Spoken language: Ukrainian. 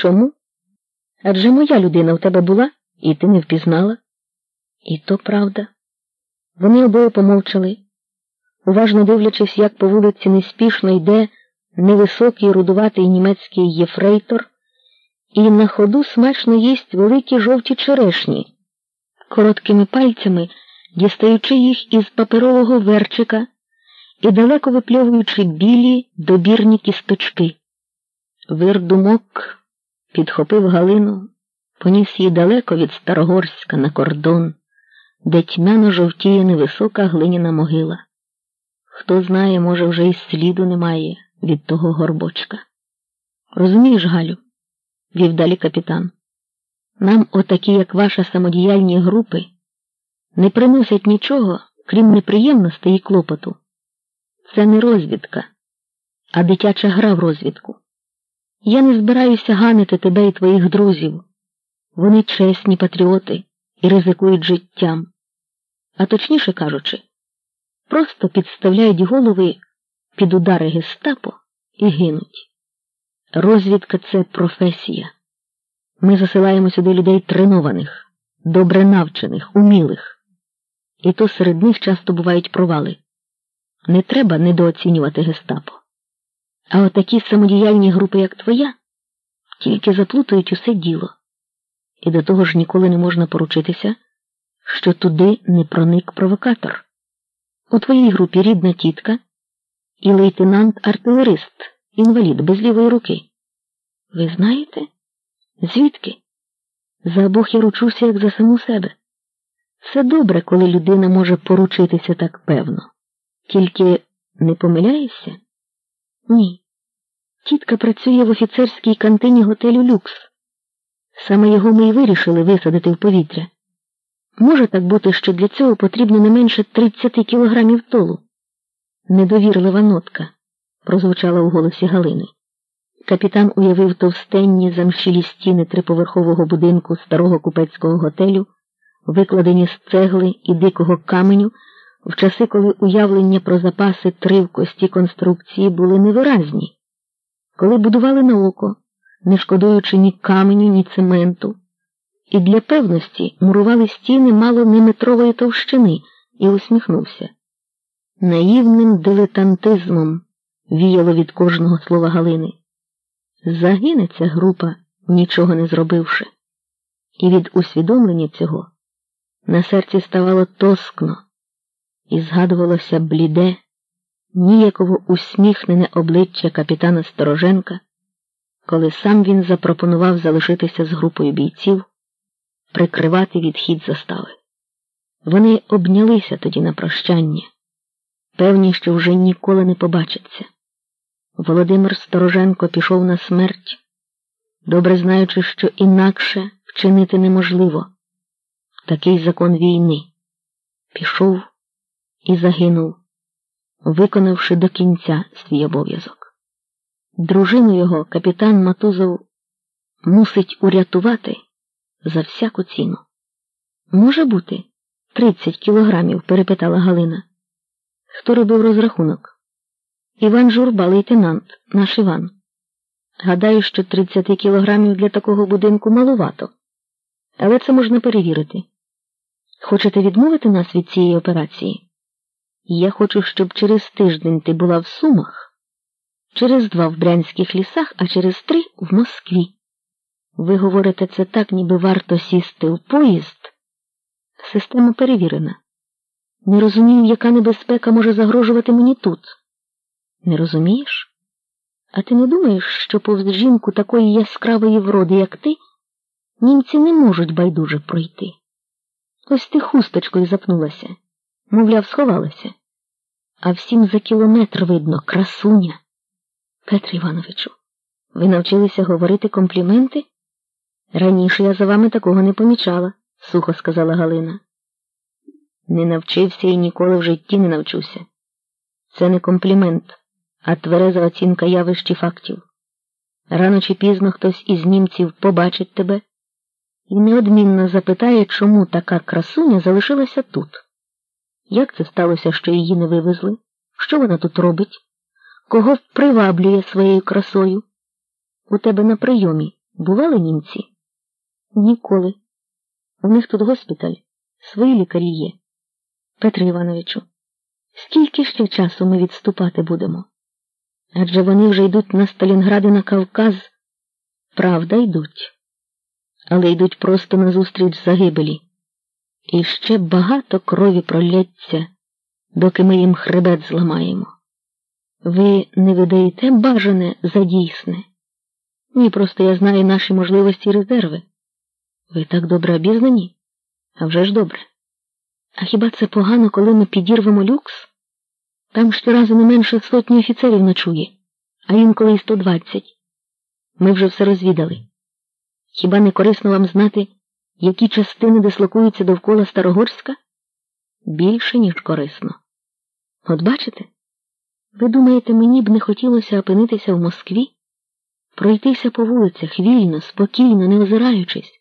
Чому? Адже моя людина в тебе була, і ти не впізнала. І то правда. Вони обоє помовчали, уважно дивлячись, як по вулиці неспішно йде невисокий рудуватий німецький єфрейтор, і на ходу смачно їсть великі жовті черешні, короткими пальцями дістаючи їх із паперового верчика і далеко випльовуючи білі добірні кісточки. Вир думок підхопив Галину, поніс її далеко від Старогорська на кордон, де тьмяно жовтіє невисока глиняна могила. Хто знає, може, вже й сліду немає від того горбочка. Розумієш, Галю, вів далі капітан, нам отакі, як ваша самодіяльні групи, не приносять нічого, крім неприємностей і клопоту. Це не розвідка, а дитяча гра в розвідку. Я не збираюся ганити тебе і твоїх друзів. Вони чесні патріоти і ризикують життям. А точніше кажучи, просто підставляють голови під удари гестапо і гинуть. Розвідка це професія. Ми засилаємо сюди людей тренованих, добре навчених, умілих. І то серед них часто бувають провали. Не треба недооцінювати гестапо. А отакі самодіяльні групи, як твоя, тільки заплутають усе діло. І до того ж ніколи не можна поручитися, що туди не проник провокатор. У твоїй групі рідна тітка і лейтенант-артилерист, інвалід без лівої руки. Ви знаєте? Звідки? За обох я ручуся, як за саму себе. Все добре, коли людина може поручитися так певно. Тільки не помиляєшся? Ні. Тітка працює в офіцерській кантині готелю Люкс. Саме його ми й вирішили висадити в повітря. Може так бути, що для цього потрібно не менше 30 кілограмів толу. Недовірлива нотка, прозвучала у голосі Галини. Капітан уявив товстенні замшілі стіни триповерхового будинку старого купецького готелю, викладені з цегли і дикого каменю, в часи, коли уявлення про запаси тривкості конструкції були невиразні, коли будували на око, не шкодуючи ні каменю, ні цементу, і для певності мурували стіни мало не метрової товщини і усміхнувся. Наївним дилетантизмом віяло від кожного слова Галини. Загине ця група, нічого не зробивши, і від усвідомлення цього на серці ставало тоскно, і згадувалося бліде, ніяково усміхнене обличчя капітана Стороженка, коли сам він запропонував залишитися з групою бійців, прикривати відхід застави. Вони обнялися тоді на прощання, певні, що вже ніколи не побачаться. Володимир Стороженко пішов на смерть, добре знаючи, що інакше вчинити неможливо. Такий закон війни. Пішов і загинув, виконавши до кінця свій обов'язок. Дружину його капітан Матузов мусить урятувати за всяку ціну. Може бути, тридцять кілограмів? перепитала Галина. Хто робив розрахунок? Іван Журба, лейтенант, наш Іван. Гадаю, що 30 кілограмів для такого будинку малувато, але це можна перевірити. Хочете відмовити нас від цієї операції? Я хочу, щоб через тиждень ти була в Сумах, через два в Брянських лісах, а через три в Москві. Ви говорите це так, ніби варто сісти в поїзд. Система перевірена. Не розумію, яка небезпека може загрожувати мені тут. Не розумієш? А ти не думаєш, що повз жінку такої яскравої вроди, як ти, німці не можуть байдуже пройти? Ось ти хусточкою запнулася, мовляв, сховалася. А всім за кілометр видно красуня. Петре Івановичу, ви навчилися говорити компліменти? Раніше я за вами такого не помічала, сухо сказала Галина. Не навчився і ніколи в житті не навчуся. Це не комплімент а твереза оцінка явищ і фактів. Рано чи пізно хтось із німців побачить тебе і неодмінно запитає, чому така красуня залишилася тут. Як це сталося, що її не вивезли? Що вона тут робить? Кого приваблює своєю красою? У тебе на прийомі Бували німці? Ніколи. У них тут госпіталь, свої лікарі є. Петре Івановичу, скільки ще часу ми відступати будемо? Адже вони вже йдуть на Сталінгради на Кавказ. Правда, йдуть, але йдуть просто назустріч загибелі. І ще багато крові пролється, доки ми їм хребет зламаємо. Ви не видаєте бажане за дійсне? Ні, просто я знаю наші можливості і резерви. Ви так добре обізнані? А вже ж добре. А хіба це погано, коли ми підірвемо люкс? Там щоразу не менше сотні офіцерів ночує, а інколи й 120. Ми вже все розвідали. Хіба не корисно вам знати, які частини дислокуються довкола Старогорська? Більше, ніж корисно. От бачите? Ви думаєте, мені б не хотілося опинитися в Москві? Пройтися по вулицях вільно, спокійно, не озираючись?